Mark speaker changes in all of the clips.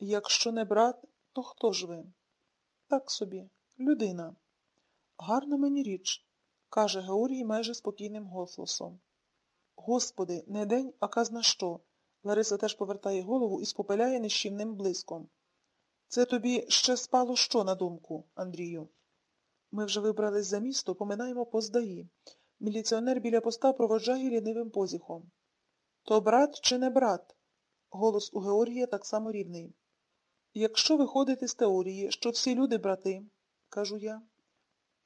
Speaker 1: Якщо не брат, то хто ж ви? Так собі, людина. Гарна мені річ, каже Георгій майже спокійним голосом. Господи, не день, а казна що. Лариса теж повертає голову і спопиляє нищівним блиском. Це тобі ще спало що на думку, Андрію? Ми вже вибрались за місто, поминаємо поздаї. Міліціонер біля поста проводжає лінивим позіхом. То брат чи не брат? Голос у Георгія так само рівний. Якщо виходити з теорії, що всі люди брати, кажу я.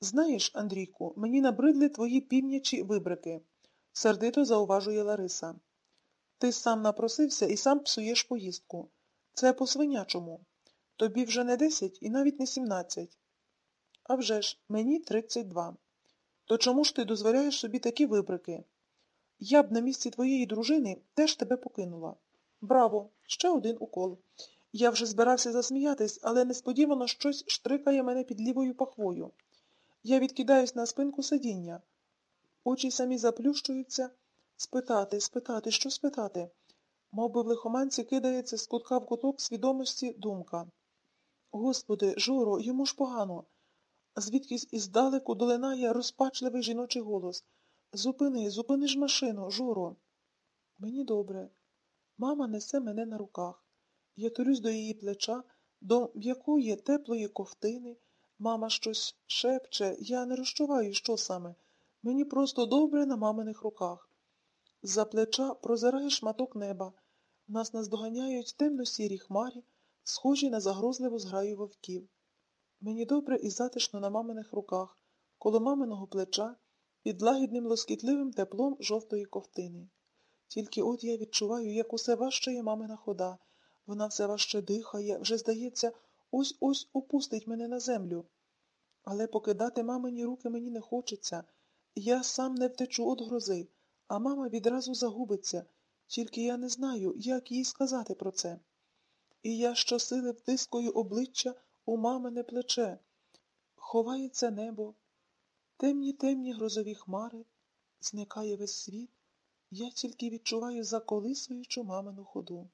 Speaker 1: Знаєш, Андрійку, мені набридли твої півнячі вибрики, сердито зауважує Лариса. Ти сам напросився і сам псуєш поїздку. Це по свинячому. Тобі вже не десять і навіть не сімнадцять. А вже ж, мені тридцять два. То чому ж ти дозволяєш собі такі вибрики? Я б на місці твоєї дружини теж тебе покинула. Браво! Ще один укол. Я вже збирався засміятись, але несподівано щось штрикає мене під лівою пахвою. Я відкидаюсь на спинку сидіння. Очі самі заплющуються. Спитати, спитати, що спитати? Мов би в лихоманці кидається з кутка в куток свідомості думка. Господи, Жоро, йому ж погано. Звідкись іздалеку долинає розпачливий жіночий голос. Зупини, зупини ж машину, Жоро. Мені добре. Мама несе мене на руках. Я турюсь до її плеча, до м'якої теплої ковтини. Мама щось шепче, я не розчуваю, що саме. Мені просто добре на маминих руках. За плеча прозирає шматок неба. Нас наздоганяють темно-сірі хмарі, схожі на загрозливу зграю вовків. Мені добре і затишно на маминих руках, коло маминого плеча, під лагідним лоскітливим теплом жовтої ковтини. Тільки от я відчуваю, як усе важчає мамина хода. Вона все важче дихає, вже, здається, ось ось опустить мене на землю. Але покидати мамині руки мені не хочеться. Я сам не втечу від грози, а мама відразу загубиться, тільки я не знаю, як їй сказати про це. І я щосили втискую обличчя у мамине плече. Ховається небо, темні темні грозові хмари, зникає весь світ. Я тільки відчуваю заколисуючу мамину ходу.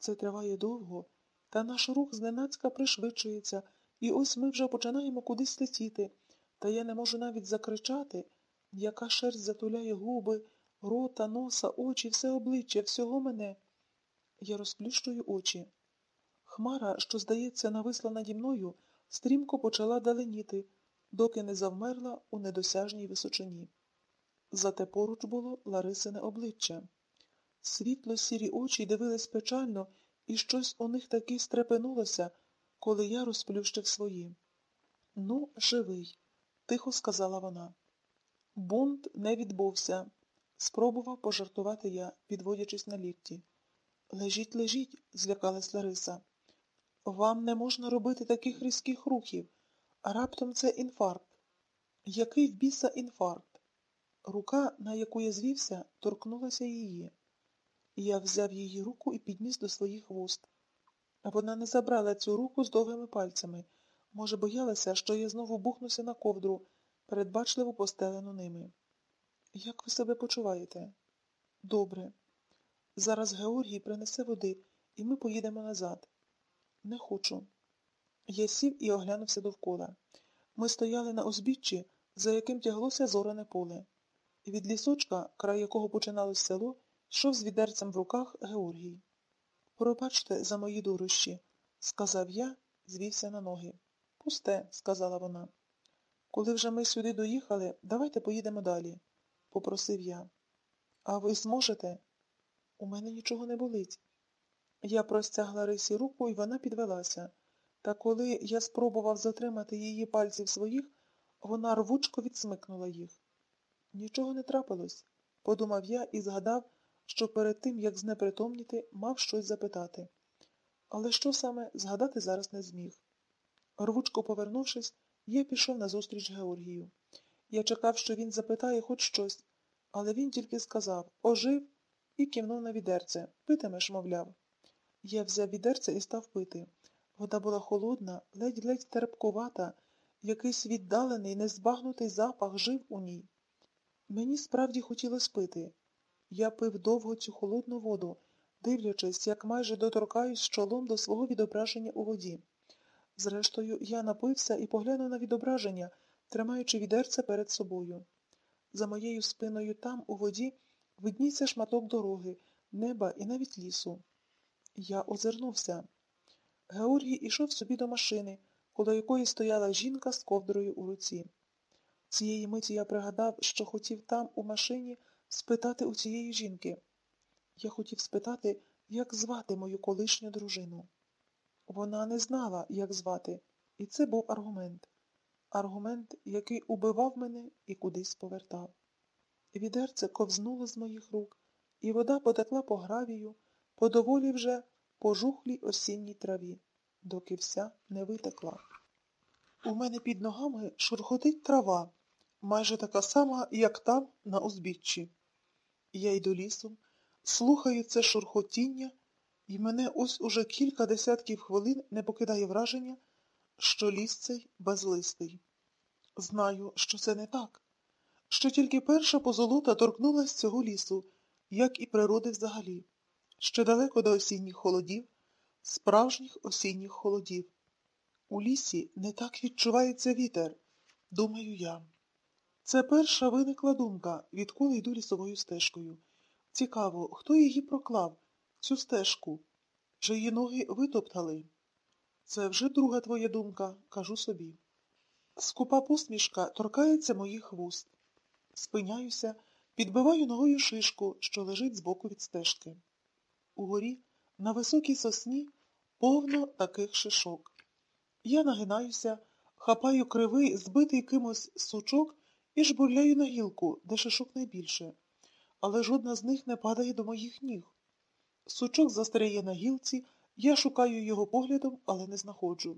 Speaker 1: Це триває довго, та наш рух зненацька пришвидшується, і ось ми вже починаємо кудись летіти, та я не можу навіть закричати, яка шерсть затуляє губи, рота, носа, очі, все обличчя, всього мене. Я розплющую очі. Хмара, що, здається, нависла наді мною, стрімко почала даленіти, доки не завмерла у недосяжній височині. Зате поруч було Ларисине обличчя. Світло сірі очі дивились печально, і щось у них таки стрепенулося, коли я розплющив свої. Ну, живий, тихо сказала вона. Бунт не відбувся, спробував пожартувати я, підводячись на лікті. Лежіть, лежіть, злякалась Лариса. Вам не можна робити таких різких рухів, раптом це інфаркт. Який в біса інфаркт? Рука, на яку я звівся, торкнулася її. Я взяв її руку і підніс до своїх вуст. Вона не забрала цю руку з довгими пальцями. Може, боялася, що я знову бухнуся на ковдру, передбачливо постелену ними. Як ви себе почуваєте? Добре. Зараз Георгій принесе води, і ми поїдемо назад. Не хочу. Я сів і оглянувся довкола. Ми стояли на узбіччі, за яким тяглося зоране поле. Від лісочка, край якого починалось село, йшов з відерцем в руках Георгій. Пробачте за мої дурощі, сказав я, звівся на ноги. Пусте, сказала вона. Коли вже ми сюди доїхали, давайте поїдемо далі, попросив я. А ви зможете? У мене нічого не болить. Я простягла Рисі руку, і вона підвелася. Та коли я спробував затримати її пальці в своїх, вона рвучко відсмикнула їх. Нічого не трапилось, подумав я і згадав, що перед тим, як знепритомніти, мав щось запитати. Але що саме згадати зараз не зміг. Рвучко повернувшись, я пішов назустріч Георгію. Я чекав, що він запитає хоч щось, але він тільки сказав ожив і кивнув на відерце. Питимеш, мовляв. Я взяв відерце і став пити. Вода була холодна, ледь-ледь терпкувата, якийсь віддалений, незбагнутий запах жив у ній. Мені справді хотілося пити. Я пив довго цю холодну воду, дивлячись, як майже доторкаюсь чолом до свого відображення у воді. Зрештою, я напився і поглянув на відображення, тримаючи відерце перед собою. За моєю спиною там, у воді, видніться шматок дороги, неба і навіть лісу. Я озирнувся. Георгій ішов собі до машини, коло якої стояла жінка з ковдрою у руці. Цієї миті я пригадав, що хотів там, у машині, спитати у цієї жінки. Я хотів спитати, як звати мою колишню дружину. Вона не знала, як звати, і це був аргумент. Аргумент, який убивав мене і кудись повертав. Відерце ковзнуло з моїх рук, і вода потекла по гравію, по доволі вже пожухлій осінній траві, доки вся не витекла. У мене під ногами шурхотить трава, майже така сама, як там, на узбіччі. Я йду лісом, слухаю це шурхотіння, і мене ось уже кілька десятків хвилин не покидає враження, що ліс цей безлистий. Знаю, що це не так, що тільки перша позолота торкнулась цього лісу, як і природи взагалі, ще далеко до осінніх холодів, справжніх осінніх холодів. У лісі не так відчувається вітер, думаю я. Це перша виникла думка, відколи йду лісовою стежкою. Цікаво, хто її проклав, цю стежку, чи її ноги витоптали? Це вже друга твоя думка, кажу собі. Скупа посмішка торкається моїх вуст. Спиняюся, підбиваю ногою шишку, що лежить збоку від стежки. Угорі, на високій сосні, повно таких шишок. Я нагинаюся, хапаю кривий, збитий кимось сучок і жбурляю на гілку, де шишок найбільше. Але жодна з них не падає до моїх ніг. Сучок застряє на гілці, я шукаю його поглядом, але не знаходжу.